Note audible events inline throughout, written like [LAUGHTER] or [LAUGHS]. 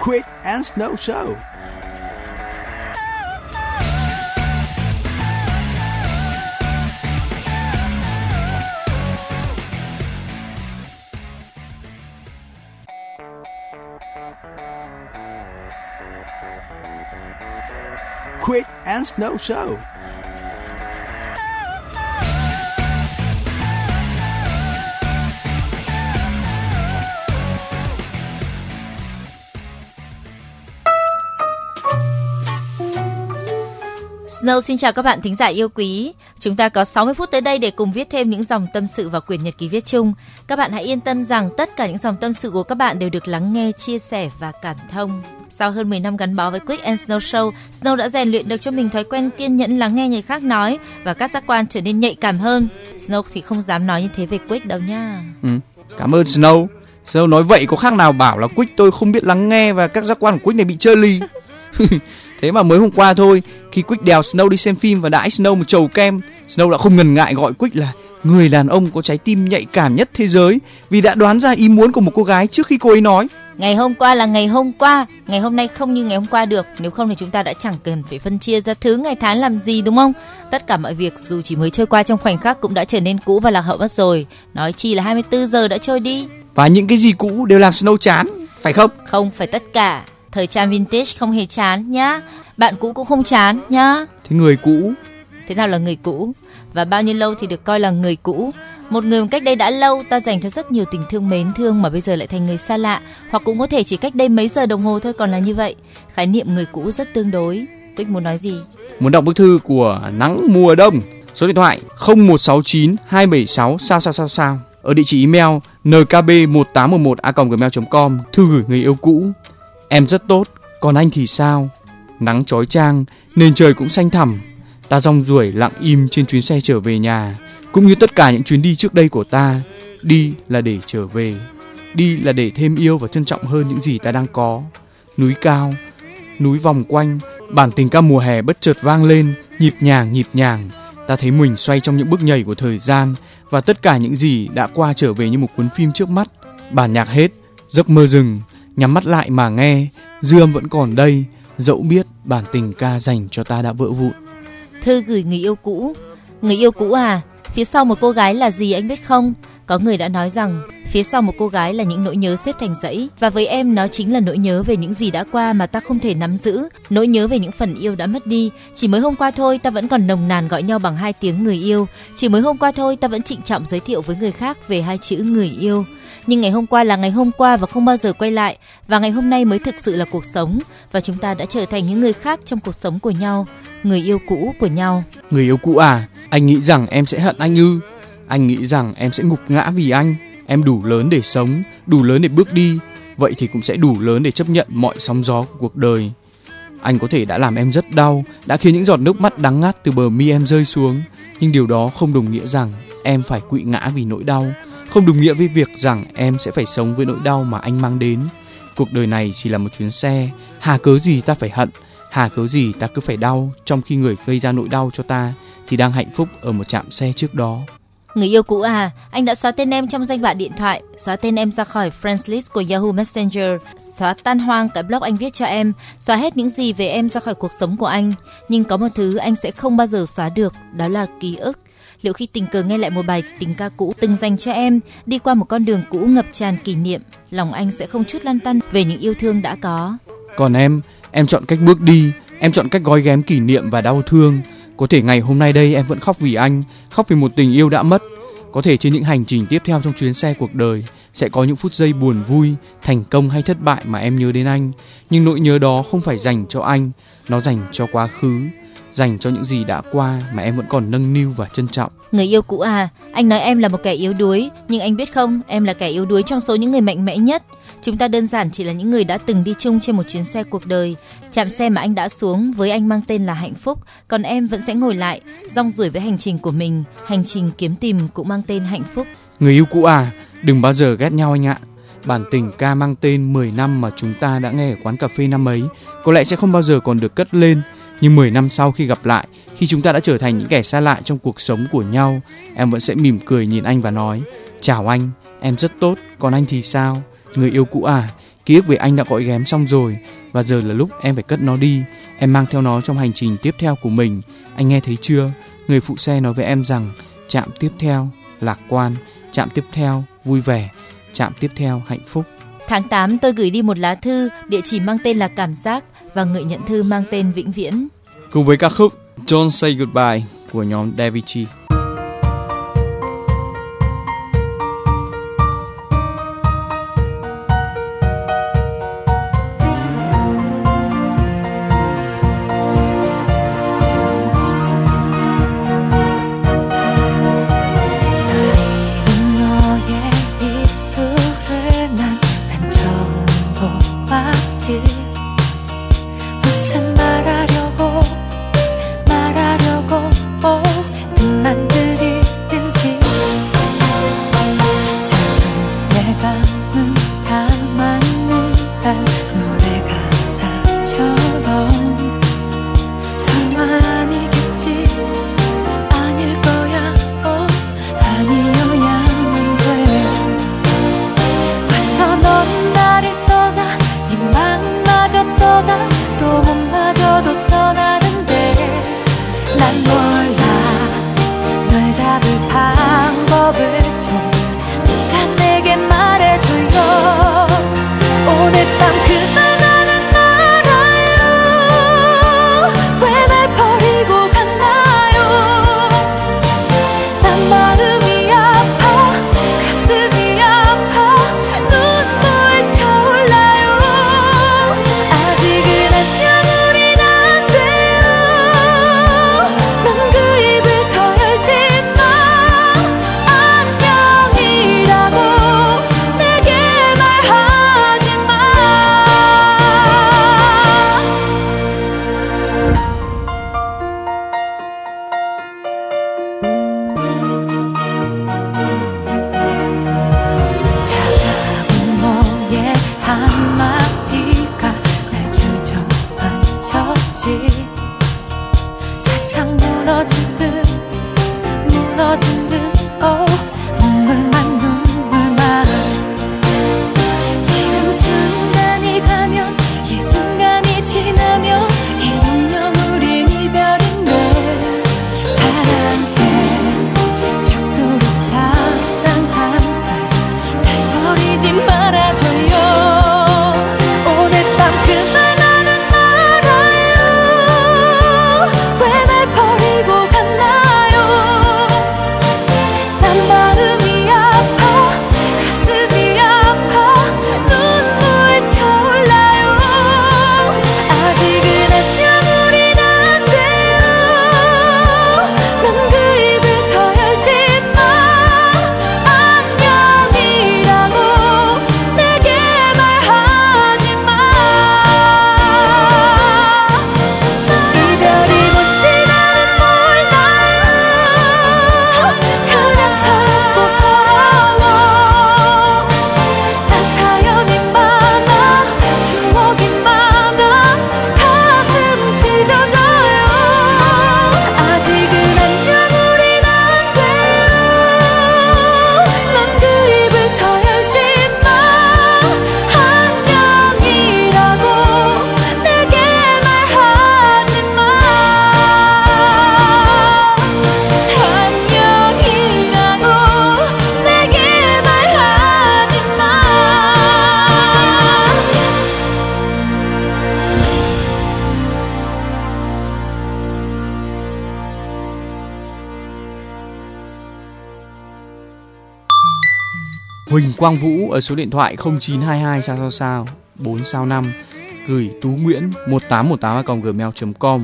Quick and Snow Show. Quick and Snow Show. Snow xin chào các bạn thính giả yêu quý. Chúng ta có 60 phút tới đây để cùng viết thêm những dòng tâm sự vào quyển nhật ký viết chung. Các bạn hãy yên tâm rằng tất cả những dòng tâm sự của các bạn đều được lắng nghe, chia sẻ và cảm thông. Sau hơn 10 năm gắn bó với Quick and Snow Show, Snow đã rèn luyện được cho mình thói quen kiên nhẫn lắng nghe người khác nói và các giác quan trở nên nhạy cảm hơn. Snow thì không dám nói như thế về Quick đâu nha. Ừ, cảm ơn Snow. Snow nói vậy có khác nào bảo là Quick tôi không biết lắng nghe và các giác quan của Quick này bị chơi ly. [LAUGHS] Thế mà mới hôm qua thôi, khi Quick đèo Snow đi xem phim và đãi Snow một chầu kem, Snow đã không ngần ngại gọi Quick là người đàn ông có trái tim nhạy cảm nhất thế giới vì đã đoán ra ý muốn của một cô gái trước khi cô ấy nói. Ngày hôm qua là ngày hôm qua, ngày hôm nay không như ngày hôm qua được. Nếu không thì chúng ta đã chẳng cần phải phân chia ra thứ ngày tháng làm gì đúng không? Tất cả mọi việc dù chỉ mới trôi qua trong khoảnh khắc cũng đã trở nên cũ và lạc hậu mất rồi. Nói chi là 24 giờ đã trôi đi. Và những cái gì cũ đều làm Snow chán, phải không? Không phải tất cả. Thời trang vintage không hề chán nhá. Bạn cũ cũng không chán nhá. Thế người cũ Thế nào là người cũ? Và bao nhiêu lâu thì được coi là người cũ? Một người cách đây đã lâu ta dành cho rất nhiều tình thương mến thương mà bây giờ lại thành người xa lạ, hoặc cũng có thể chỉ cách đây mấy giờ đồng hồ thôi còn là như vậy. Khái niệm người cũ rất tương đối. Quýt muốn nói gì? Muốn đọc bức thư của Nắng mùa đông. Số điện thoại 0169 276 sao sao sao sao. Ở địa chỉ email nkb1811a.gmail.com Thư gửi người yêu cũ. Em rất tốt, còn anh thì sao? Nắng chói chang, nền trời cũng xanh thẳm. Ta rong ruổi lặng im trên chuyến xe trở về nhà, cũng như tất cả những chuyến đi trước đây của ta. Đi là để trở về, đi là để thêm yêu và trân trọng hơn những gì ta đang có. Núi cao, núi vòng quanh, bản tình ca mùa hè bất chợt vang lên, nhịp nhàng nhịp nhàng. Ta thấy mình xoay trong những bước nhảy của thời gian và tất cả những gì đã qua trở về như một cuốn phim trước mắt. Bản nhạc hết, giấc mơ rừng, nhắm mắt lại mà nghe, dương vẫn còn đây, dẫu biết bản tình ca dành cho ta đã vỡ vụn. Thư gửi người yêu cũ. Người yêu cũ à, phía sau một cô gái là gì anh biết không? Có người đã nói rằng phía sau một cô gái là những nỗi nhớ xếp thành dãy và với em nó chính là nỗi nhớ về những gì đã qua mà ta không thể nắm giữ, nỗi nhớ về những phần yêu đã mất đi. Chỉ mới hôm qua thôi ta vẫn còn nồng nàn gọi nhau bằng hai tiếng người yêu, chỉ mới hôm qua thôi ta vẫn trịnh trọng giới thiệu với người khác về hai chữ người yêu. Nhưng ngày hôm qua là ngày hôm qua và không bao giờ quay lại và ngày hôm nay mới thực sự là cuộc sống và chúng ta đã trở thành những người khác trong cuộc sống của nhau, người yêu cũ của nhau. Người yêu cũ à, anh nghĩ rằng em sẽ hận anh ư? Anh nghĩ rằng em sẽ ngục ngã vì anh. Em đủ lớn để sống, đủ lớn để bước đi, vậy thì cũng sẽ đủ lớn để chấp nhận mọi sóng gió của cuộc đời. Anh có thể đã làm em rất đau, đã khiến những giọt nước mắt đắng ngắt từ bờ mi em rơi xuống, nhưng điều đó không đồng nghĩa rằng em phải quỵ ngã vì nỗi đau, không đồng nghĩa với việc rằng em sẽ phải sống với nỗi đau mà anh mang đến. Cuộc đời này chỉ là một chuyến xe, hà cớ gì ta phải hận, hà cớ gì ta cứ phải đau, trong khi người gây ra nỗi đau cho ta thì đang hạnh phúc ở một trạm xe trước đó. Người yêu cũ à, anh đã xóa tên em trong danh bạ điện thoại, xóa tên em ra khỏi friends list của Yahoo Messenger, xóa tan hoang cái blog anh viết cho em, xóa hết những gì về em ra khỏi cuộc sống của anh. Nhưng có một thứ anh sẽ không bao giờ xóa được, đó là ký ức. Liệu khi tình cờ nghe lại một bài tình ca cũ từng dành cho em, đi qua một con đường cũ ngập tràn kỷ niệm, lòng anh sẽ không chút lăn tăn về những yêu thương đã có. Còn em, em chọn cách bước đi, em chọn cách gói ghém kỷ niệm và đau thương. Có thể ngày hôm nay đây em vẫn khóc vì anh, khóc vì một tình yêu đã mất. Có thể trên những hành trình tiếp theo trong chuyến xe cuộc đời sẽ có những phút giây buồn vui, thành công hay thất bại mà em nhớ đến anh. Nhưng nỗi nhớ đó không phải dành cho anh, nó dành cho quá khứ, dành cho những gì đã qua mà em vẫn còn nâng niu và trân trọng. Người yêu cũ à, anh nói em là một kẻ yếu đuối, nhưng anh biết không, em là kẻ yếu đuối trong số những người mạnh mẽ nhất. Chúng ta đơn giản chỉ là những người đã từng đi chung trên một chuyến xe cuộc đời. Chạm xe mà anh đã xuống với anh mang tên là hạnh phúc, còn em vẫn sẽ ngồi lại, rong ruổi với hành trình của mình. Hành trình kiếm tìm cũng mang tên hạnh phúc. Người yêu cũ à, đừng bao giờ ghét nhau anh ạ. Bản tình ca mang tên 10 năm mà chúng ta đã nghe ở quán cà phê năm ấy có lẽ sẽ không bao giờ còn được cất lên. Nhưng 10 năm sau khi gặp lại, khi chúng ta đã trở thành những kẻ xa lạ trong cuộc sống của nhau, em vẫn sẽ mỉm cười nhìn anh và nói Chào anh, em rất tốt, còn anh thì sao? Người yêu cũ à, ký ức về anh đã gọi ghém xong rồi và giờ là lúc em phải cất nó đi. Em mang theo nó trong hành trình tiếp theo của mình. Anh nghe thấy chưa? Người phụ xe nói với em rằng chạm tiếp theo lạc quan, chạm tiếp theo vui vẻ, chạm tiếp theo hạnh phúc. Tháng 8 tôi gửi đi một lá thư, địa chỉ mang tên là Cảm giác và người nhận thư mang tên Vĩnh Viễn. Cùng với ca khúc Don't Say Goodbye của nhóm Davichi. Quang Vũ ở số điện thoại 0922 sao sao sao 4 sao 5 gửi Tú Nguyễn 1818 gmail.com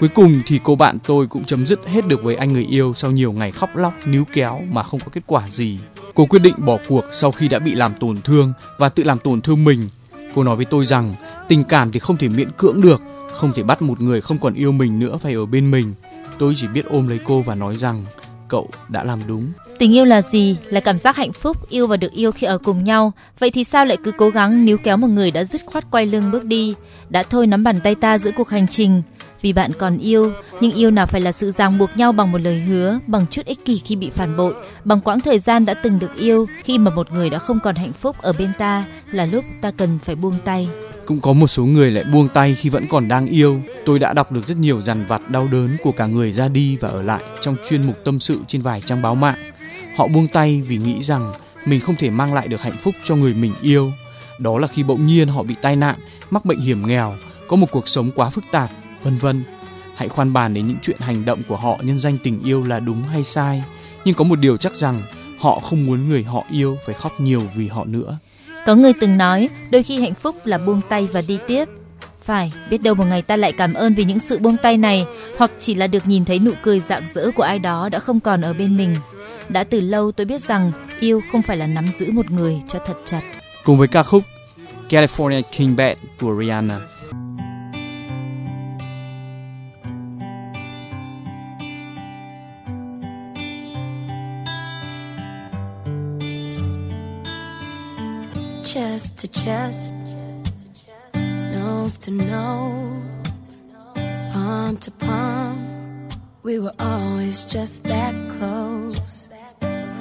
Cuối cùng thì cô bạn tôi cũng chấm dứt hết được với anh người yêu sau nhiều ngày khóc lóc níu kéo mà không có kết quả gì. Cô quyết định bỏ cuộc sau khi đã bị làm tổn thương và tự làm tổn thương mình. Cô nói với tôi rằng tình cảm thì không thể miễn cưỡng được, không thể bắt một người không còn yêu mình nữa phải ở bên mình. Tôi chỉ biết ôm lấy cô và nói rằng cậu đã làm đúng. Tình yêu là gì? Là cảm giác hạnh phúc, yêu và được yêu khi ở cùng nhau. Vậy thì sao lại cứ cố gắng níu kéo một người đã dứt khoát quay lưng bước đi? Đã thôi nắm bàn tay ta giữa cuộc hành trình. vì bạn còn yêu, nhưng yêu nào phải là sự ràng buộc nhau bằng một lời hứa, bằng chút ích kỷ khi bị phản bội, bằng quãng thời gian đã từng được yêu, khi mà một người đã không còn hạnh phúc ở bên ta là lúc ta cần phải buông tay. Cũng có một số người lại buông tay khi vẫn còn đang yêu. Tôi đã đọc được rất nhiều dằn vặt đau đớn của cả người ra đi và ở lại trong chuyên mục tâm sự trên vài trang báo mạng. Họ buông tay vì nghĩ rằng mình không thể mang lại được hạnh phúc cho người mình yêu. Đó là khi bỗng nhiên họ bị tai nạn, mắc bệnh hiểm nghèo, có một cuộc sống quá phức tạp, vân vân. Hãy khoan bàn đến những chuyện hành động của họ nhân danh tình yêu là đúng hay sai, nhưng có một điều chắc rằng họ không muốn người họ yêu phải khóc nhiều vì họ nữa. Có người từng nói, đôi khi hạnh phúc là buông tay và đi tiếp. Phải, biết đâu một ngày ta lại cảm ơn vì những sự buông tay này, hoặc chỉ là được nhìn thấy nụ cười rạng rỡ của ai đó đã không còn ở bên mình. Đã từ lâu tôi biết rằng yêu không phải là nắm giữ một người cho thật chặt. Cùng với ca khúc California King Bed của Rihanna. chest to chest, nose to nose, palm to palm. We were always just that close,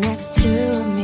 Next to me,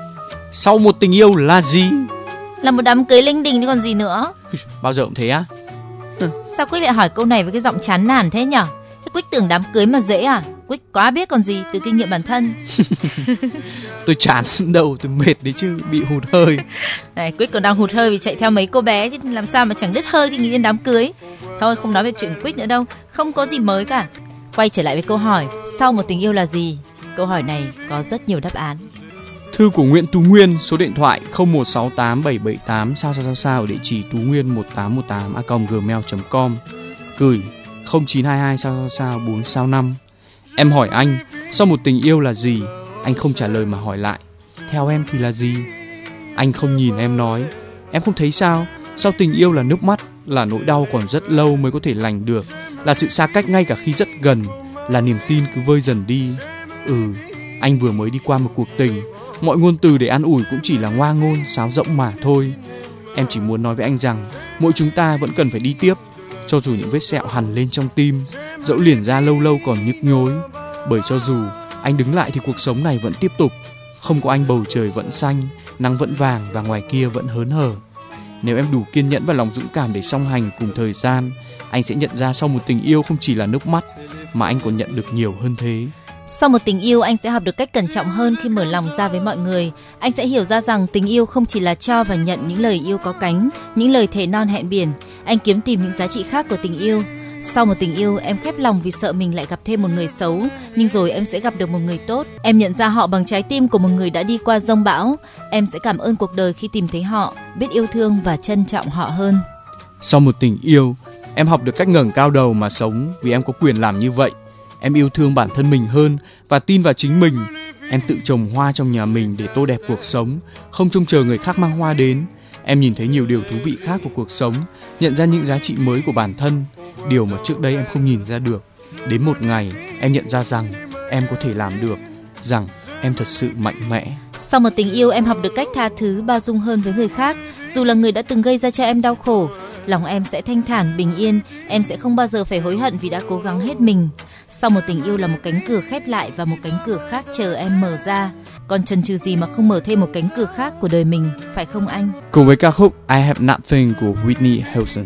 Sau một tình yêu là gì? Là một đám cưới linh đình chứ còn gì nữa. Bao giờ cũng thế á? Sao Quyết lại hỏi câu này với cái giọng chán nản thế nhở? Thế Quyết tưởng đám cưới mà dễ à? Quyết quá biết còn gì từ kinh nghiệm bản thân. [LAUGHS] Tôi chán [LAUGHS] đâu, tôi mệt đấy chứ, bị hụt hơi. [LAUGHS] Này Quyết còn đang hụt hơi vì chạy theo mấy cô bé chứ làm sao mà chẳng đứt hơi khi nghĩ đến đám cưới. Thôi không nói về chuyện Quyết nữa đâu, không có gì mới cả. Quay trở lại với câu hỏi, sau một tình yêu là gì? Câu hỏi này có rất nhiều đáp án. Thư của Nguyễn Tú Nguyên, số điện thoại 0168778 sao sao sao sao ở địa chỉ tú nguyên 1818 a gmail.com gửi 0922 sao sao sao 4 sao 5 Em hỏi anh, sau một tình yêu là gì? Anh không trả lời mà hỏi lại. Theo em thì là gì? Anh không nhìn em nói. Em không thấy sao? Sau tình yêu là nước mắt, là nỗi đau còn rất lâu mới có thể lành được, là sự xa cách ngay cả khi rất gần, là niềm tin cứ vơi dần đi. Ừ, anh vừa mới đi qua một cuộc tình, mọi ngôn từ để an ủi cũng chỉ là ngoa ngôn, sáo rỗng mà thôi. Em chỉ muốn nói với anh rằng, mỗi chúng ta vẫn cần phải đi tiếp, cho dù những vết sẹo hằn lên trong tim, dẫu liền ra lâu lâu còn nhức nhối. Bởi cho dù anh đứng lại thì cuộc sống này vẫn tiếp tục, không có anh bầu trời vẫn xanh, nắng vẫn vàng và ngoài kia vẫn hớn hở. Nếu em đủ kiên nhẫn và lòng dũng cảm để song hành cùng thời gian, anh sẽ nhận ra sau một tình yêu không chỉ là nước mắt, mà anh còn nhận được nhiều hơn thế. Sau một tình yêu, anh sẽ học được cách cẩn trọng hơn khi mở lòng ra với mọi người. Anh sẽ hiểu ra rằng tình yêu không chỉ là cho và nhận những lời yêu có cánh, những lời thề non hẹn biển. Anh kiếm tìm những giá trị khác của tình yêu. Sau một tình yêu, em khép lòng vì sợ mình lại gặp thêm một người xấu, nhưng rồi em sẽ gặp được một người tốt. Em nhận ra họ bằng trái tim của một người đã đi qua rông bão. Em sẽ cảm ơn cuộc đời khi tìm thấy họ, biết yêu thương và trân trọng họ hơn. Sau một tình yêu, em học được cách ngẩng cao đầu mà sống vì em có quyền làm như vậy. Em yêu thương bản thân mình hơn và tin vào chính mình. Em tự trồng hoa trong nhà mình để tô đẹp cuộc sống, không trông chờ người khác mang hoa đến. Em nhìn thấy nhiều điều thú vị khác của cuộc sống, nhận ra những giá trị mới của bản thân, điều mà trước đây em không nhìn ra được. Đến một ngày, em nhận ra rằng em có thể làm được, rằng em thật sự mạnh mẽ. Sau một tình yêu, em học được cách tha thứ, bao dung hơn với người khác, dù là người đã từng gây ra cho em đau khổ. Lòng em sẽ thanh thản, bình yên, em sẽ không bao giờ phải hối hận vì đã cố gắng hết mình. Sau một tình yêu là một cánh cửa khép lại và một cánh cửa khác chờ em mở ra. Còn chần chừ gì mà không mở thêm một cánh cửa khác của đời mình, phải không anh? Cùng với ca khúc I Have Nothing của Whitney Houston.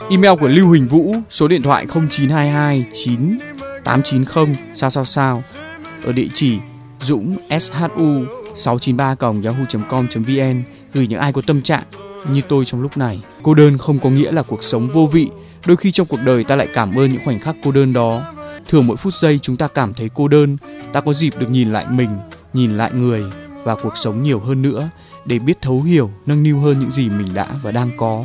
Email của Lưu Huỳnh Vũ, số điện thoại 0922 9 890 sao sao sao ở địa chỉ dũng shu 693 yahoo.com.vn gửi những ai có tâm trạng như tôi trong lúc này. Cô đơn không có nghĩa là cuộc sống vô vị. Đôi khi trong cuộc đời ta lại cảm ơn những khoảnh khắc cô đơn đó. Thường mỗi phút giây chúng ta cảm thấy cô đơn, ta có dịp được nhìn lại mình, nhìn lại người và cuộc sống nhiều hơn nữa để biết thấu hiểu, nâng niu hơn những gì mình đã và đang có.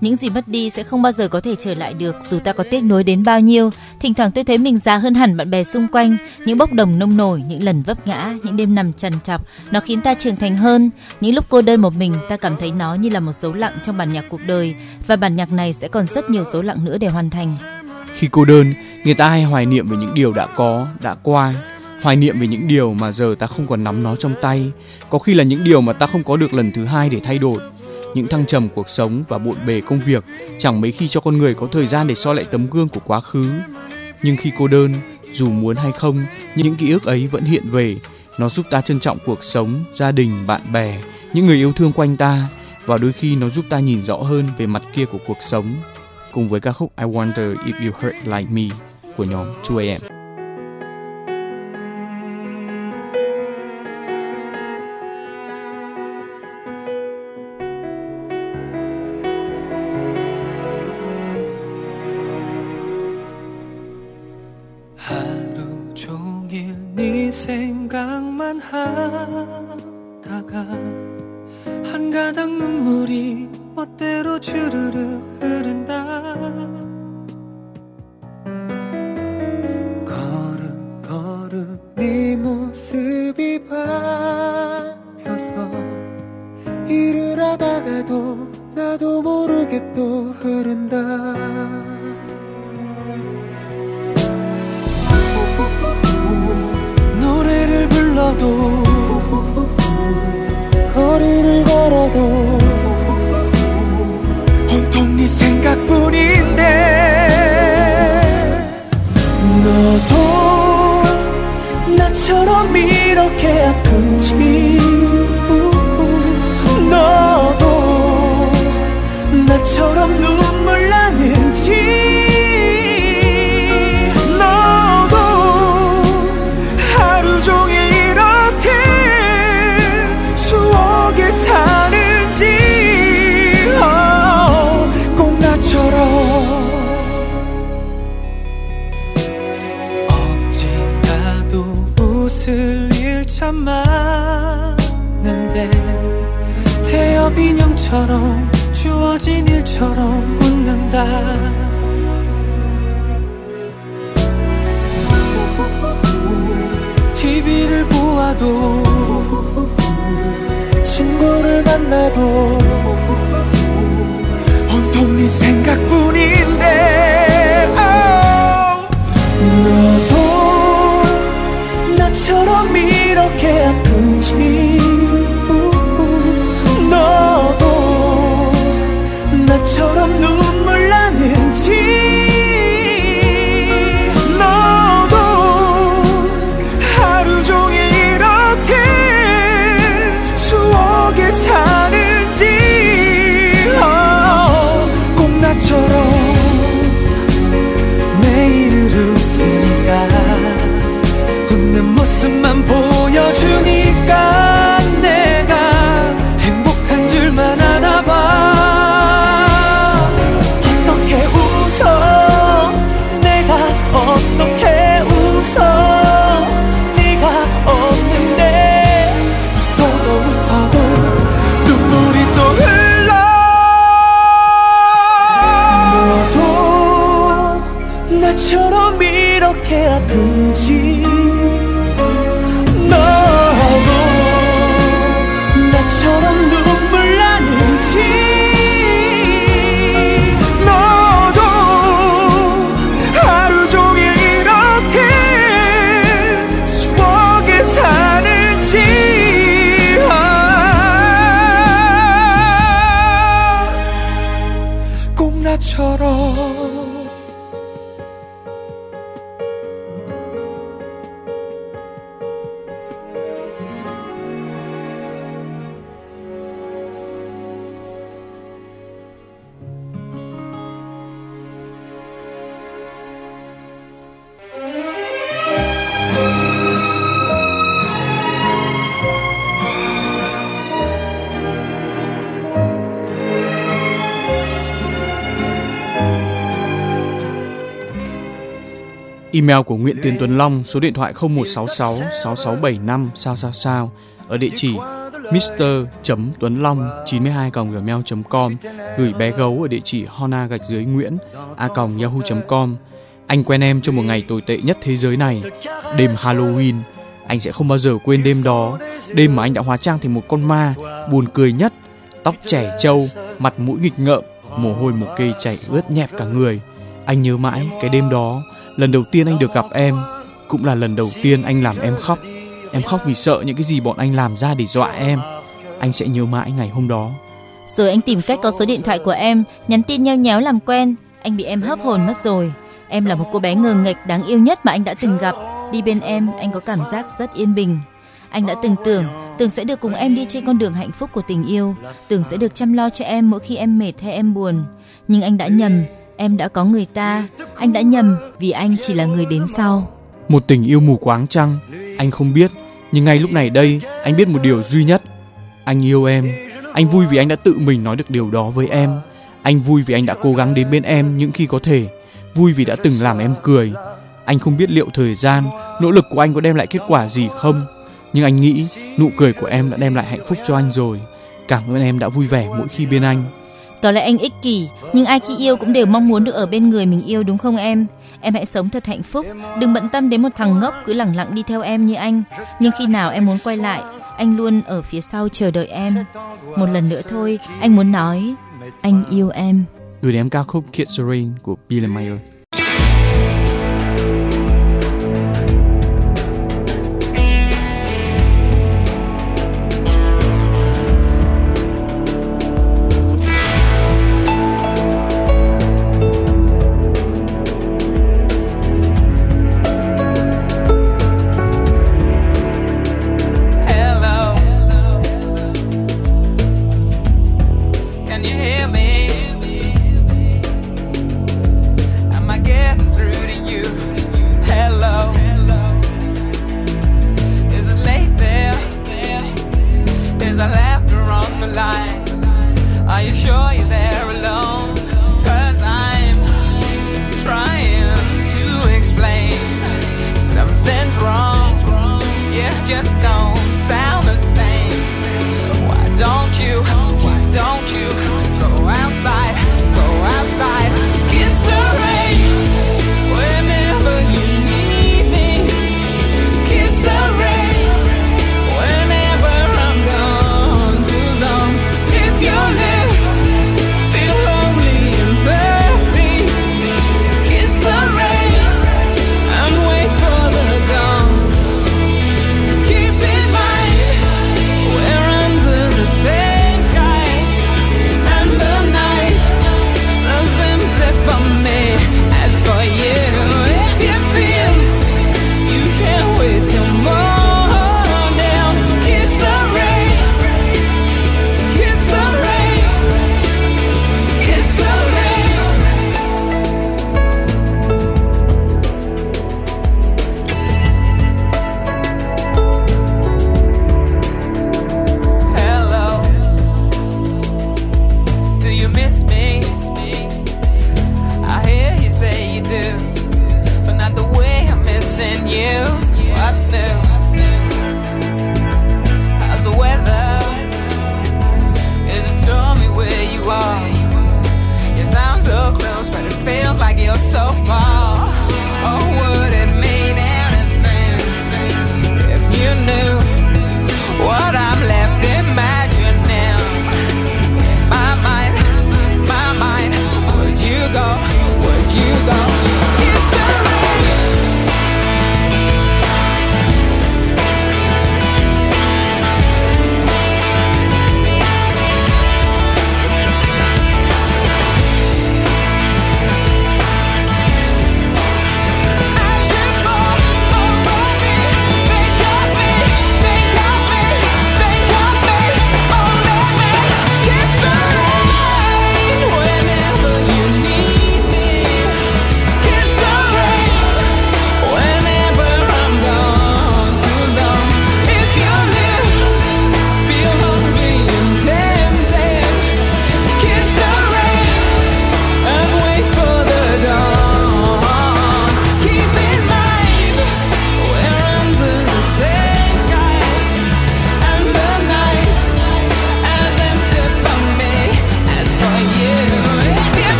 Những gì mất đi sẽ không bao giờ có thể trở lại được dù ta có tiếc nuối đến bao nhiêu. Thỉnh thoảng tôi thấy mình già hơn hẳn bạn bè xung quanh, những bốc đồng nông nổi, những lần vấp ngã, những đêm nằm trằn trọc, nó khiến ta trưởng thành hơn. Những lúc cô đơn một mình, ta cảm thấy nó như là một dấu lặng trong bản nhạc cuộc đời và bản nhạc này sẽ còn rất nhiều dấu lặng nữa để hoàn thành. Khi cô đơn, người ta hay hoài niệm về những điều đã có, đã qua, hoài niệm về những điều mà giờ ta không còn nắm nó trong tay, có khi là những điều mà ta không có được lần thứ hai để thay đổi. Những thăng trầm cuộc sống và bộn bề công việc chẳng mấy khi cho con người có thời gian để soi lại tấm gương của quá khứ. Nhưng khi cô đơn, dù muốn hay không, những ký ức ấy vẫn hiện về. Nó giúp ta trân trọng cuộc sống, gia đình, bạn bè, những người yêu thương quanh ta và đôi khi nó giúp ta nhìn rõ hơn về mặt kia của cuộc sống. Cùng với ca khúc I Wonder If You Hurt Like Me của nhóm 2AM. 많은데 태엽 인형처럼 주어진 일처럼 웃는다 TV를 보아도 친구를 만나도 온통 네 생각뿐인데 oh. Email của Nguyễn Tiến Tuấn Long, số điện thoại 0166 6675 sao sao sao, ở địa chỉ mr.tuấn-long 92 gmail.com gửi bé gấu ở địa chỉ hona gạch dưới nguyễn a yahoo.com anh quen em trong một ngày tồi tệ nhất thế giới này, đêm Halloween. Anh sẽ không bao giờ quên đêm đó. Đêm mà anh đã hóa trang thành một con ma, buồn cười nhất, tóc trẻ trâu, mặt mũi nghịch ngợm, mồ hôi một cây chảy ướt nhẹp cả người. Anh nhớ mãi cái đêm đó lần đầu tiên anh được gặp em cũng là lần đầu tiên anh làm em khóc em khóc vì sợ những cái gì bọn anh làm ra để dọa em anh sẽ nhớ mãi ngày hôm đó Rồi anh tìm cách có số điện thoại của em, nhắn tin nheo nhéo làm quen. Anh bị em hấp hồn mất rồi. Em là một cô bé ngờ nghệch đáng yêu nhất mà anh đã từng gặp. Đi bên em, anh có cảm giác rất yên bình. Anh đã từng tưởng, tưởng sẽ được cùng em đi trên con đường hạnh phúc của tình yêu, tưởng sẽ được chăm lo cho em mỗi khi em mệt hay em buồn. Nhưng anh đã nhầm, em đã có người ta. Anh đã nhầm vì anh chỉ là người đến sau. một tình yêu mù quáng trăng, anh không biết nhưng ngay lúc này đây anh biết một điều duy nhất. Anh yêu em. Anh vui vì anh đã tự mình nói được điều đó với em. Anh vui vì anh đã cố gắng đến bên em những khi có thể. Vui vì đã từng làm em cười. Anh không biết liệu thời gian nỗ lực của anh có đem lại kết quả gì không. Nhưng anh nghĩ nụ cười của em đã đem lại hạnh phúc cho anh rồi. Cảm ơn em đã vui vẻ mỗi khi bên anh. Có lẽ anh ích kỷ, nhưng ai khi yêu cũng đều mong muốn được ở bên người mình yêu đúng không em? Em hãy sống thật hạnh phúc, đừng bận tâm đến một thằng ngốc cứ lẳng lặng đi theo em như anh. Nhưng khi nào em muốn quay lại, anh luôn ở phía sau chờ đợi em. Một lần nữa thôi, anh muốn nói, anh yêu em. gửi đến em ca khúc Kids Rain của Billy Mayer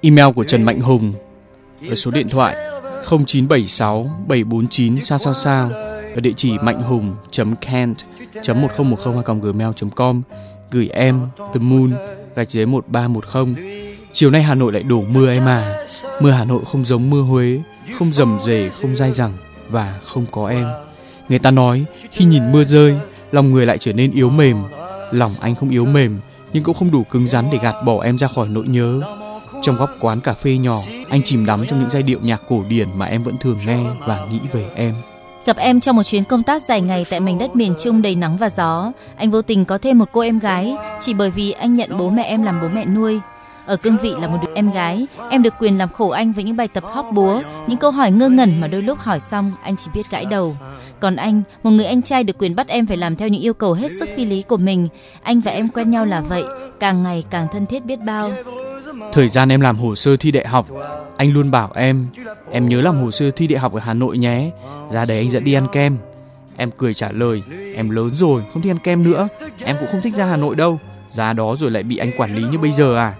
Email của Trần Mạnh Hùng ở số điện thoại 0976 749 sao sao sao ở địa chỉ mạnh hùng kent 1010 gmail com. Gửi em, the moon gạch dưới 1310 chiều nay Hà Nội lại đổ mưa em à. Mưa Hà Nội không giống mưa Huế, không rầm rề, không dai dẳng và không có em. Người ta nói, khi nhìn mưa rơi, lòng người lại trở nên yếu mềm. Lòng anh không yếu mềm, nhưng cũng không đủ cứng rắn để gạt bỏ em ra khỏi nỗi nhớ trong góc quán cà phê nhỏ, anh chìm đắm trong những giai điệu nhạc cổ điển mà em vẫn thường nghe và nghĩ về em. Gặp em trong một chuyến công tác dài ngày tại mảnh đất miền Trung đầy nắng và gió, anh vô tình có thêm một cô em gái chỉ bởi vì anh nhận bố mẹ em làm bố mẹ nuôi. Ở cương vị là một đứa em gái, em được quyền làm khổ anh với những bài tập hóc búa, những câu hỏi ngơ ngẩn mà đôi lúc hỏi xong anh chỉ biết gãi đầu. Còn anh, một người anh trai được quyền bắt em phải làm theo những yêu cầu hết sức phi lý của mình. Anh và em quen nhau là vậy, càng ngày càng thân thiết biết bao. Thời gian em làm hồ sơ thi đại học, anh luôn bảo em, em nhớ làm hồ sơ thi đại học ở Hà Nội nhé. Ra đấy anh dẫn đi ăn kem. Em cười trả lời, em lớn rồi, không thích ăn kem nữa. Em cũng không thích ra Hà Nội đâu. Ra đó rồi lại bị anh quản lý như bây giờ à?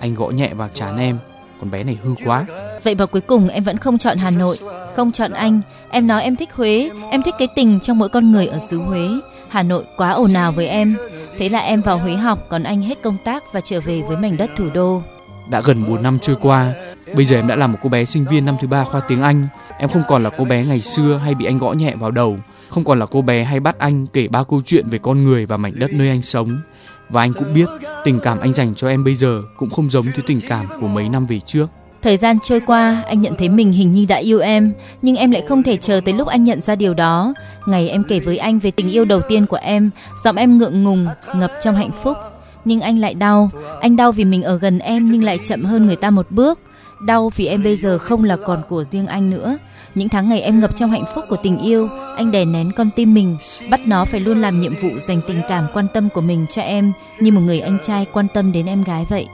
Anh gõ nhẹ vào trán em, con bé này hư quá. Vậy mà cuối cùng em vẫn không chọn Hà Nội, không chọn anh. Em nói em thích Huế, em thích cái tình trong mỗi con người ở xứ Huế. Hà Nội quá ồn ào với em. Thế là em vào Huế học, còn anh hết công tác và trở về với mảnh đất thủ đô. Đã gần 4 năm trôi qua, bây giờ em đã là một cô bé sinh viên năm thứ ba khoa tiếng Anh. Em không còn là cô bé ngày xưa hay bị anh gõ nhẹ vào đầu, không còn là cô bé hay bắt anh kể ba câu chuyện về con người và mảnh đất nơi anh sống. Và anh cũng biết tình cảm anh dành cho em bây giờ cũng không giống thứ tình cảm của mấy năm về trước. Thời gian trôi qua, anh nhận thấy mình hình như đã yêu em, nhưng em lại không thể chờ tới lúc anh nhận ra điều đó. Ngày em kể với anh về tình yêu đầu tiên của em, giọng em ngượng ngùng, ngập trong hạnh phúc. Nhưng anh lại đau, anh đau vì mình ở gần em nhưng lại chậm hơn người ta một bước. Đau vì em bây giờ không là còn của riêng anh nữa. Những tháng ngày em ngập trong hạnh phúc của tình yêu, anh đè nén con tim mình, bắt nó phải luôn làm nhiệm vụ dành tình cảm quan tâm của mình cho em như một người anh trai quan tâm đến em gái vậy.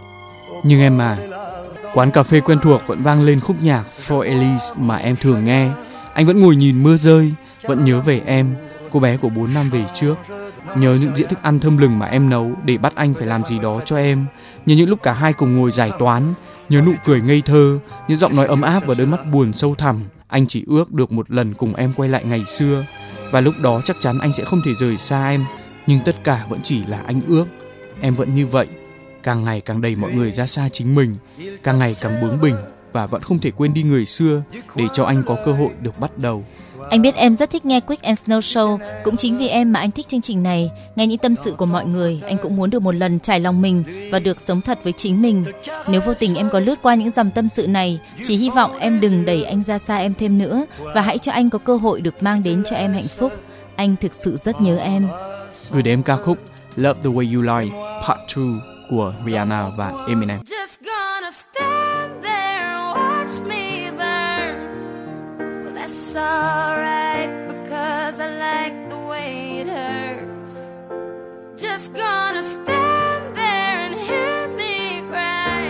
Nhưng em à, quán cà phê quen thuộc vẫn vang lên khúc nhạc For Elise mà em thường nghe. Anh vẫn ngồi nhìn mưa rơi, vẫn nhớ về em, cô bé của 4 năm về trước. Nhớ những dĩa thức ăn thơm lừng mà em nấu để bắt anh phải làm gì đó cho em. Nhớ những lúc cả hai cùng ngồi giải toán, nhớ nụ cười ngây thơ, những giọng nói ấm áp và đôi mắt buồn sâu thẳm. Anh chỉ ước được một lần cùng em quay lại ngày xưa và lúc đó chắc chắn anh sẽ không thể rời xa em. Nhưng tất cả vẫn chỉ là anh ước. Em vẫn như vậy, càng ngày càng đẩy mọi người ra xa chính mình, càng ngày càng bướng bỉnh và vẫn không thể quên đi người xưa để cho anh có cơ hội được bắt đầu. Anh biết em rất thích nghe Quick and Snow Show, cũng chính vì em mà anh thích chương trình này. Nghe những tâm sự của mọi người, anh cũng muốn được một lần trải lòng mình và được sống thật với chính mình. Nếu vô tình em có lướt qua những dòng tâm sự này, chỉ hy vọng em đừng đẩy anh ra xa em thêm nữa và hãy cho anh có cơ hội được mang đến cho em hạnh phúc. Anh thực sự rất nhớ em. Gửi đến em ca khúc Love the Way You Lie Part 2 của Rihanna và Eminem. Just gonna stand there alright because I like the way it hurts. Just gonna stand there and hear me cry.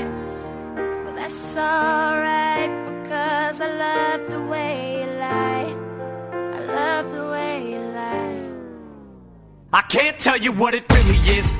Well, that's alright because I love the way you lie. I love the way you lie. I can't tell you what it really is.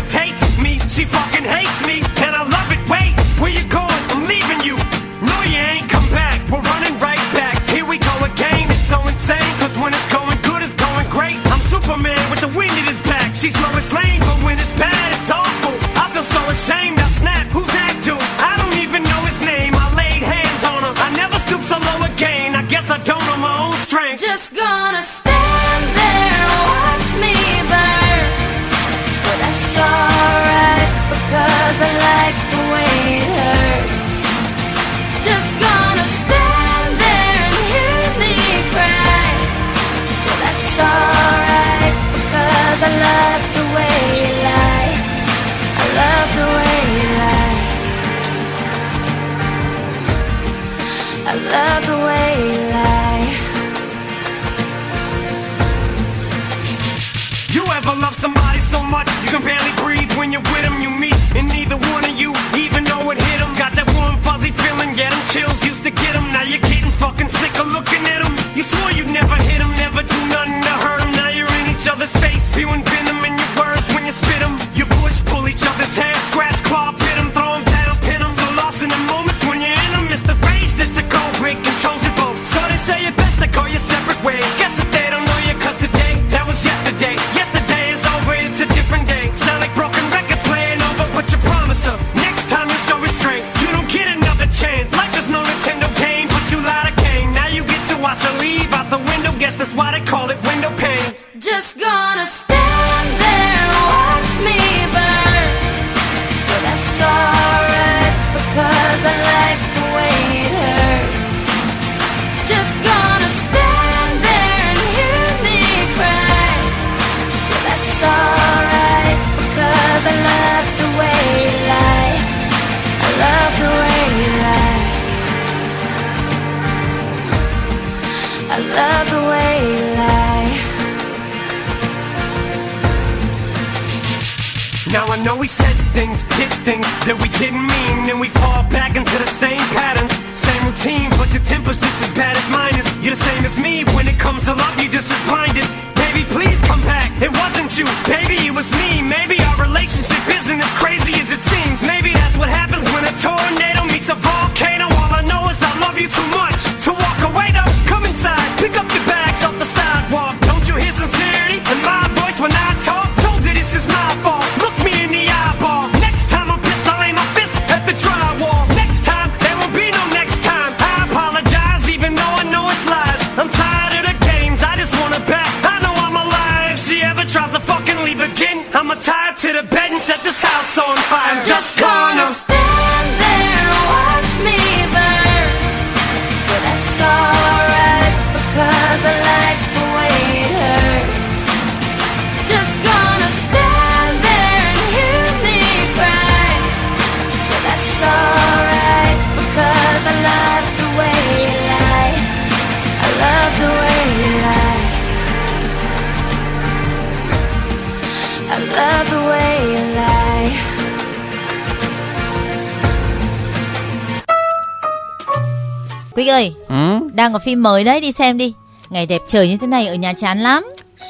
Quyết ơi, Ừ? đang có phim mới đấy, đi xem đi. Ngày đẹp trời như thế này ở nhà chán lắm.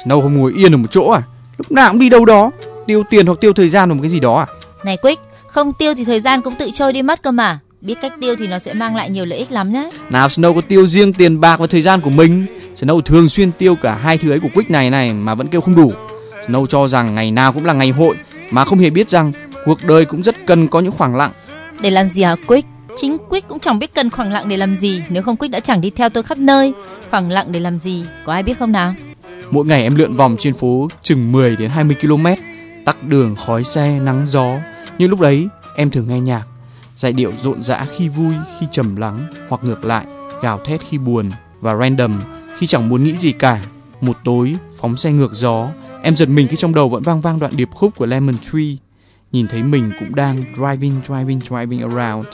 Snow không ngồi yên ở một chỗ à? Lúc nào cũng đi đâu đó, tiêu tiền hoặc tiêu thời gian vào một cái gì đó à? Này Quyết, không tiêu thì thời gian cũng tự trôi đi mất cơ mà. Biết cách tiêu thì nó sẽ mang lại nhiều lợi ích lắm nhé. Nào Snow có tiêu riêng tiền bạc và thời gian của mình. Snow thường xuyên tiêu cả hai thứ ấy của Quick này này mà vẫn kêu không đủ. Snow cho rằng ngày nào cũng là ngày hội mà không hề biết rằng cuộc đời cũng rất cần có những khoảng lặng. Để làm gì hả Quyết? Chính Quyết cũng chẳng biết cần khoảng lặng để làm gì nếu không Quyết đã chẳng đi theo tôi khắp nơi. Khoảng lặng để làm gì? Có ai biết không nào? Mỗi ngày em lượn vòng trên phố chừng 10 đến 20 km, tắc đường, khói xe, nắng gió. Nhưng lúc đấy em thường nghe nhạc, giai điệu rộn rã khi vui, khi trầm lắng hoặc ngược lại, gào thét khi buồn và random khi chẳng muốn nghĩ gì cả. Một tối phóng xe ngược gió, em giật mình khi trong đầu vẫn vang vang đoạn điệp khúc của Lemon Tree. Nhìn thấy mình cũng đang driving, driving, driving around,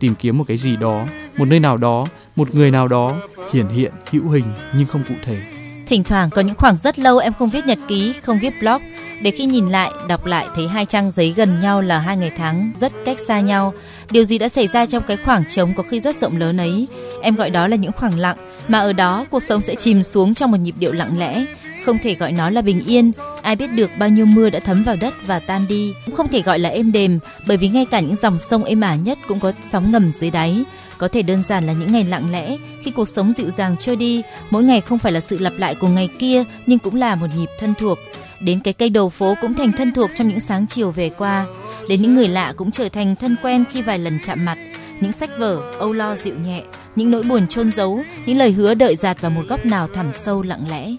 tìm kiếm một cái gì đó, một nơi nào đó, một người nào đó hiển hiện, hữu hình nhưng không cụ thể. Thỉnh thoảng có những khoảng rất lâu em không viết nhật ký, không viết blog để khi nhìn lại, đọc lại thấy hai trang giấy gần nhau là hai ngày tháng rất cách xa nhau. Điều gì đã xảy ra trong cái khoảng trống có khi rất rộng lớn ấy? Em gọi đó là những khoảng lặng mà ở đó cuộc sống sẽ chìm xuống trong một nhịp điệu lặng lẽ. Không thể gọi nó là bình yên, ai biết được bao nhiêu mưa đã thấm vào đất và tan đi. Cũng không thể gọi là êm đềm, bởi vì ngay cả những dòng sông êm ả nhất cũng có sóng ngầm dưới đáy. Có thể đơn giản là những ngày lặng lẽ, khi cuộc sống dịu dàng trôi đi, mỗi ngày không phải là sự lặp lại của ngày kia, nhưng cũng là một nhịp thân thuộc. Đến cái cây đầu phố cũng thành thân thuộc trong những sáng chiều về qua. Đến những người lạ cũng trở thành thân quen khi vài lần chạm mặt. Những sách vở, âu lo dịu nhẹ, những nỗi buồn chôn giấu, những lời hứa đợi dạt vào một góc nào thẳm sâu lặng lẽ.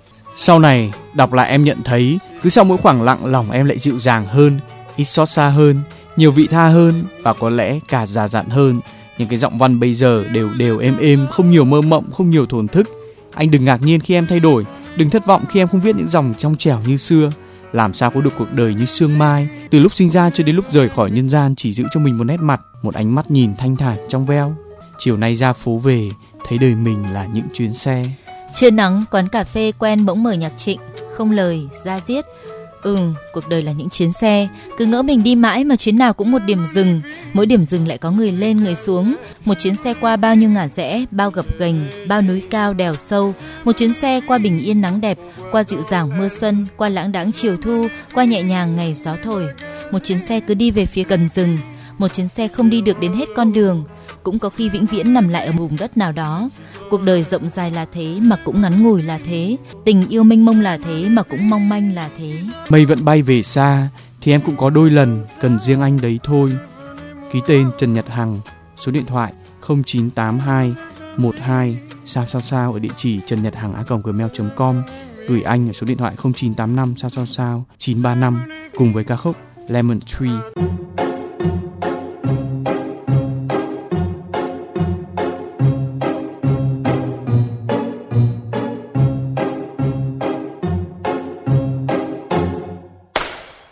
Sau này, đọc lại em nhận thấy, cứ sau mỗi khoảng lặng lòng em lại dịu dàng hơn, ít xót xa hơn, nhiều vị tha hơn và có lẽ cả già dặn hơn. Những cái giọng văn bây giờ đều đều êm êm, không nhiều mơ mộng, không nhiều thổn thức. Anh đừng ngạc nhiên khi em thay đổi, đừng thất vọng khi em không viết những dòng trong trẻo như xưa. Làm sao có được cuộc đời như sương mai, từ lúc sinh ra cho đến lúc rời khỏi nhân gian chỉ giữ cho mình một nét mặt, một ánh mắt nhìn thanh thản trong veo. Chiều nay ra phố về, thấy đời mình là những chuyến xe. Trưa nắng, quán cà phê quen bỗng mở nhạc trịnh, không lời, ra diết. Ừ, cuộc đời là những chuyến xe, cứ ngỡ mình đi mãi mà chuyến nào cũng một điểm dừng, mỗi điểm dừng lại có người lên người xuống, một chuyến xe qua bao nhiêu ngả rẽ, bao gập ghềnh, bao núi cao đèo sâu, một chuyến xe qua bình yên nắng đẹp, qua dịu dàng mưa xuân, qua lãng đãng chiều thu, qua nhẹ nhàng ngày gió thổi, một chuyến xe cứ đi về phía cần rừng, một chuyến xe không đi được đến hết con đường, cũng có khi vĩnh viễn nằm lại ở vùng đất nào đó. Cuộc đời rộng dài là thế mà cũng ngắn ngủi là thế, tình yêu mênh mông là thế mà cũng mong manh là thế. Mây vẫn bay về xa thì em cũng có đôi lần cần riêng anh đấy thôi. Ký tên Trần Nhật Hằng, số điện thoại 0982 12 sao sao sao ở địa chỉ trần nhật hằng a gmail.com gửi anh ở số điện thoại 0985 sao sao sao 935 cùng với ca khúc Lemon Tree.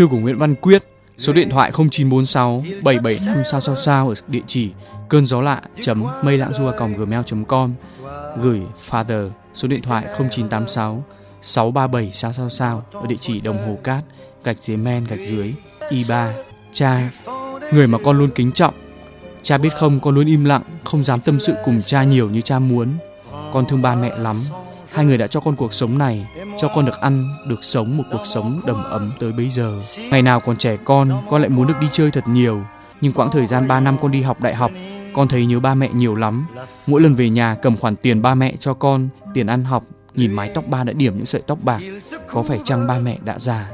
Thư của Nguyễn Văn Quyết, số điện thoại 0946 775 sao sao sao ở địa chỉ cơn gió lạ chấm mây lãng du gmail com gửi father số điện thoại 0986 637 sao sao sao ở địa chỉ đồng hồ cát gạch dưới men gạch dưới y 3 cha, người mà con luôn kính trọng. Cha biết không, con luôn im lặng, không dám tâm sự cùng cha nhiều như cha muốn. Con thương ba mẹ lắm. Hai người đã cho con cuộc sống này, cho con được ăn, được sống một cuộc sống đầm ấm tới bây giờ. Ngày nào còn trẻ con, con lại muốn được đi chơi thật nhiều. Nhưng quãng thời gian 3 năm con đi học đại học, con thấy nhớ ba mẹ nhiều lắm. Mỗi lần về nhà cầm khoản tiền ba mẹ cho con, tiền ăn học, nhìn mái tóc ba đã điểm những sợi tóc bạc. Có phải chăng ba mẹ đã già?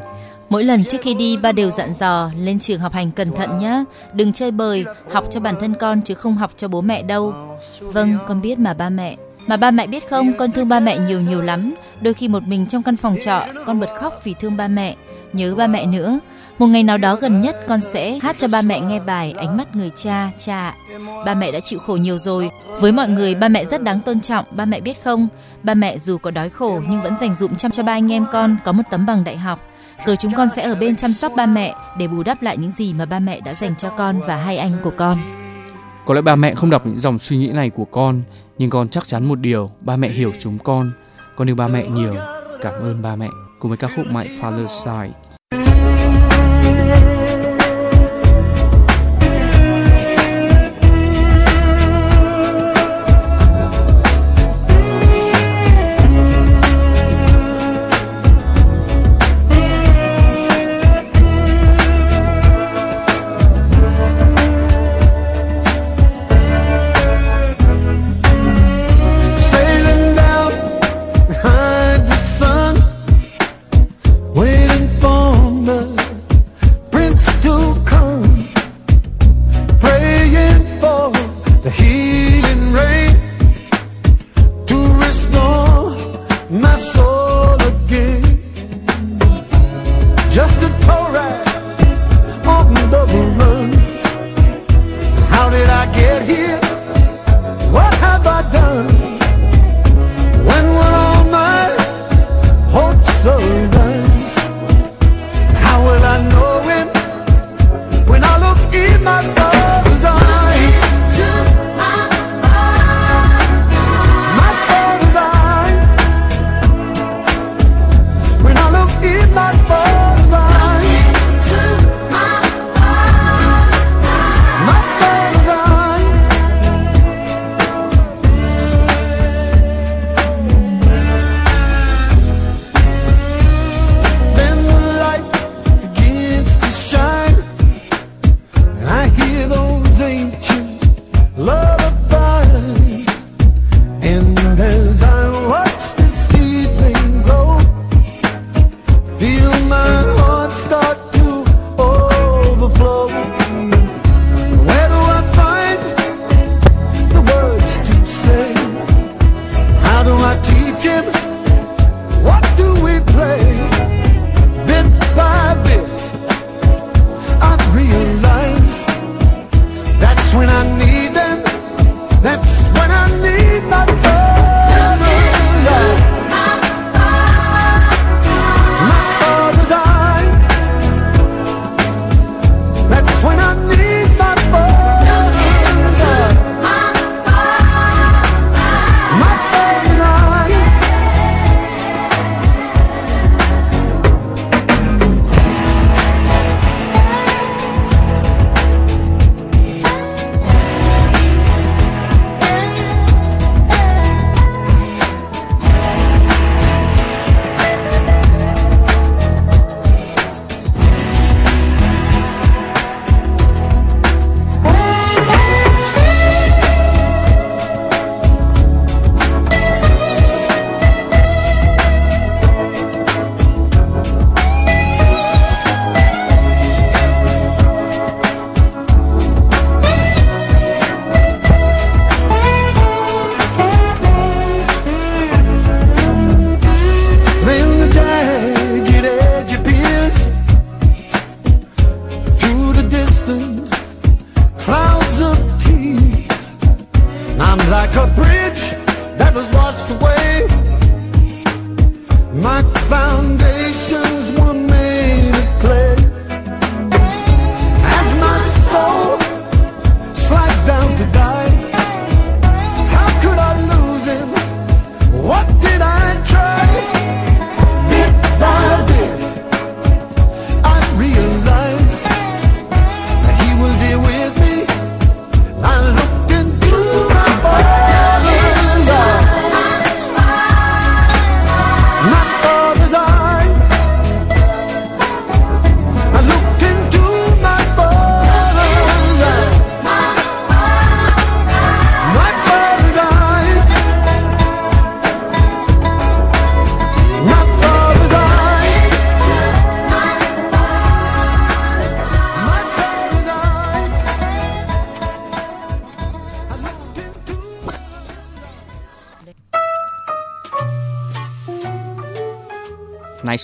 Mỗi lần trước khi đi, ba đều dặn dò lên trường học hành cẩn thận nhé, đừng chơi bời, học cho bản thân con chứ không học cho bố mẹ đâu. Vâng, con biết mà ba mẹ. Mà ba mẹ biết không, con thương ba mẹ nhiều nhiều lắm. Đôi khi một mình trong căn phòng trọ, con bật khóc vì thương ba mẹ, nhớ ba mẹ nữa. Một ngày nào đó gần nhất con sẽ hát cho ba mẹ nghe bài Ánh mắt người cha, cha. Ba mẹ đã chịu khổ nhiều rồi. Với mọi người, ba mẹ rất đáng tôn trọng, ba mẹ biết không? Ba mẹ dù có đói khổ nhưng vẫn dành dụm chăm cho ba anh em con có một tấm bằng đại học. Rồi chúng con sẽ ở bên chăm sóc ba mẹ để bù đắp lại những gì mà ba mẹ đã dành cho con và hai anh của con. Có lẽ ba mẹ không đọc những dòng suy nghĩ này của con, nhưng con chắc chắn một điều, ba mẹ hiểu chúng con. Con yêu ba mẹ nhiều. Cảm ơn ba mẹ. Cùng với ca khúc My Father's Side.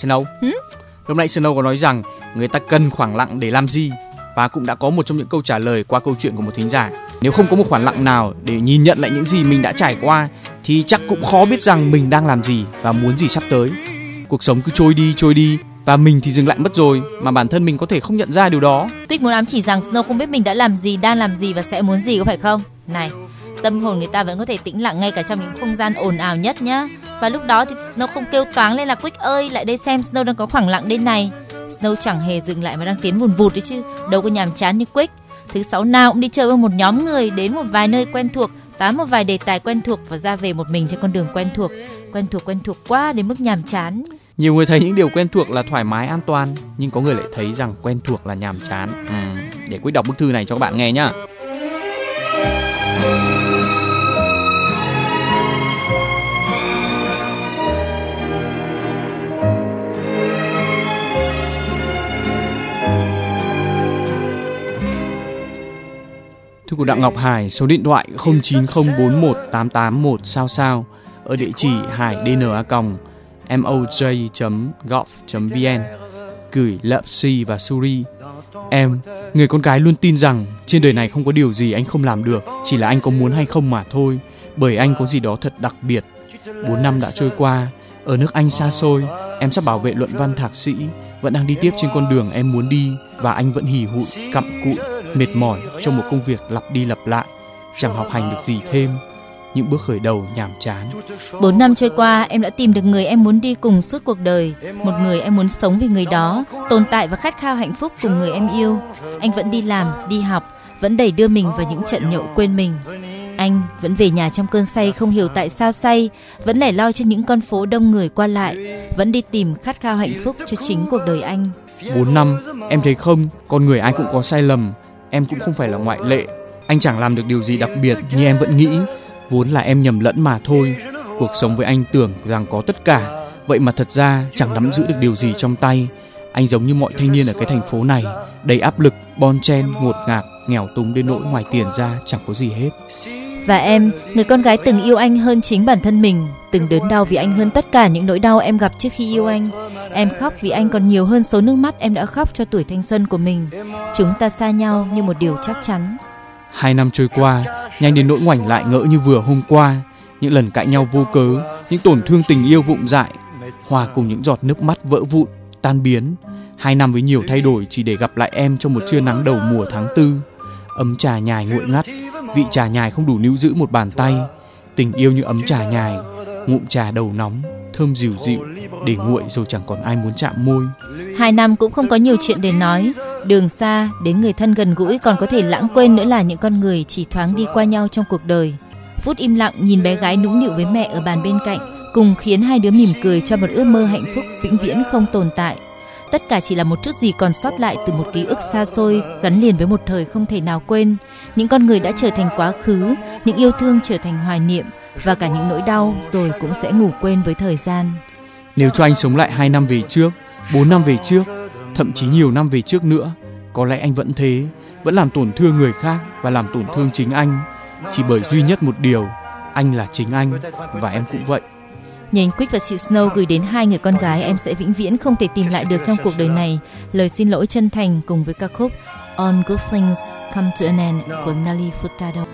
Snow, lúc nãy Snow có nói rằng người ta cần khoảng lặng để làm gì và cũng đã có một trong những câu trả lời qua câu chuyện của một thính giả. Nếu không có một khoảng lặng nào để nhìn nhận lại những gì mình đã trải qua thì chắc cũng khó biết rằng mình đang làm gì và muốn gì sắp tới. Cuộc sống cứ trôi đi trôi đi và mình thì dừng lại mất rồi mà bản thân mình có thể không nhận ra điều đó. Tuyết muốn ám chỉ rằng Snow không biết mình đã làm gì, đang làm gì và sẽ muốn gì có phải không? Này, tâm hồn người ta vẫn có thể tĩnh lặng ngay cả trong những không gian ồn ào nhất nhá. Và lúc đó thì Snow không kêu toáng lên là Quick ơi, lại đây xem Snow đang có khoảng lặng đây này. Snow chẳng hề dừng lại mà đang tiến vùn vụt đấy chứ, đâu có nhàm chán như Quick. Thứ sáu nào cũng đi chơi với một nhóm người đến một vài nơi quen thuộc, tám một vài đề tài quen thuộc và ra về một mình trên con đường quen thuộc. Quen thuộc quen thuộc quá đến mức nhàm chán. Nhiều người thấy những điều quen thuộc là thoải mái an toàn nhưng có người lại thấy rằng quen thuộc là nhàm chán. Ừ. Để Quick đọc bức thư này cho các bạn nghe nhá. Thư của Đặng Ngọc Hải, số điện thoại 09041881 sao sao ở địa chỉ hải.dna moj.gov.vn gửi Lợp Si và Suri. Em, người con gái luôn tin rằng trên đời này không có điều gì anh không làm được, chỉ là anh có muốn hay không mà thôi. Bởi anh có gì đó thật đặc biệt. Bốn năm đã trôi qua, ở nước Anh xa xôi, em sắp bảo vệ luận văn thạc sĩ, vẫn đang đi tiếp trên con đường em muốn đi và anh vẫn hì hụi, cặm cụi, mệt mỏi trong một công việc lặp đi lặp lại, chẳng học hành được gì thêm. Những bước khởi đầu nhàm chán. Bốn năm trôi qua, em đã tìm được người em muốn đi cùng suốt cuộc đời, một người em muốn sống vì người đó, tồn tại và khát khao hạnh phúc cùng người em yêu. Anh vẫn đi làm, đi học, vẫn đẩy đưa mình vào những trận nhậu quên mình. Anh vẫn về nhà trong cơn say không hiểu tại sao say, vẫn lẻ loi trên những con phố đông người qua lại, vẫn đi tìm khát khao hạnh phúc cho chính cuộc đời anh. Bốn năm, em thấy không, con người ai cũng có sai lầm, em cũng không phải là ngoại lệ. Anh chẳng làm được điều gì đặc biệt như em vẫn nghĩ, vốn là em nhầm lẫn mà thôi. Cuộc sống với anh tưởng rằng có tất cả, vậy mà thật ra chẳng nắm giữ được điều gì trong tay. Anh giống như mọi thanh niên ở cái thành phố này, đầy áp lực, bon chen, ngột ngạt, nghèo túng đến nỗi ngoài tiền ra chẳng có gì hết. Và em, người con gái từng yêu anh hơn chính bản thân mình, từng đớn đau vì anh hơn tất cả những nỗi đau em gặp trước khi yêu anh. Em khóc vì anh còn nhiều hơn số nước mắt em đã khóc cho tuổi thanh xuân của mình. Chúng ta xa nhau như một điều chắc chắn. Hai năm trôi qua, nhanh đến nỗi ngoảnh lại ngỡ như vừa hôm qua. Những lần cãi nhau vô cớ, những tổn thương tình yêu vụng dại, hòa cùng những giọt nước mắt vỡ vụn, tan biến. Hai năm với nhiều thay đổi chỉ để gặp lại em trong một trưa nắng đầu mùa tháng tư. Ấm trà nhài nguội ngắt, vị trà nhài không đủ níu giữ một bàn tay. Tình yêu như ấm trà nhài, ngụm trà đầu nóng, thơm dịu dịu, để nguội rồi chẳng còn ai muốn chạm môi. Hai năm cũng không có nhiều chuyện để nói. Đường xa đến người thân gần gũi còn có thể lãng quên nữa là những con người chỉ thoáng đi qua nhau trong cuộc đời. Phút im lặng nhìn bé gái nũng nịu với mẹ ở bàn bên cạnh, cùng khiến hai đứa mỉm cười cho một ước mơ hạnh phúc vĩnh viễn không tồn tại. Tất cả chỉ là một chút gì còn sót lại từ một ký ức xa xôi gắn liền với một thời không thể nào quên. Những con người đã trở thành quá khứ, những yêu thương trở thành hoài niệm và cả những nỗi đau rồi cũng sẽ ngủ quên với thời gian. Nếu cho anh sống lại hai năm về trước, bốn năm về trước, thậm chí nhiều năm về trước nữa, có lẽ anh vẫn thế, vẫn làm tổn thương người khác và làm tổn thương chính anh, chỉ bởi duy nhất một điều, anh là chính anh và em cũng vậy. Nhìn Quick và chị Snow gửi đến hai người con gái, em sẽ vĩnh viễn không thể tìm lại được trong cuộc đời này. Lời xin lỗi chân thành cùng với ca khúc All Good Things Come to an End của Nelly Furtado.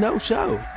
Quick and Snow Show.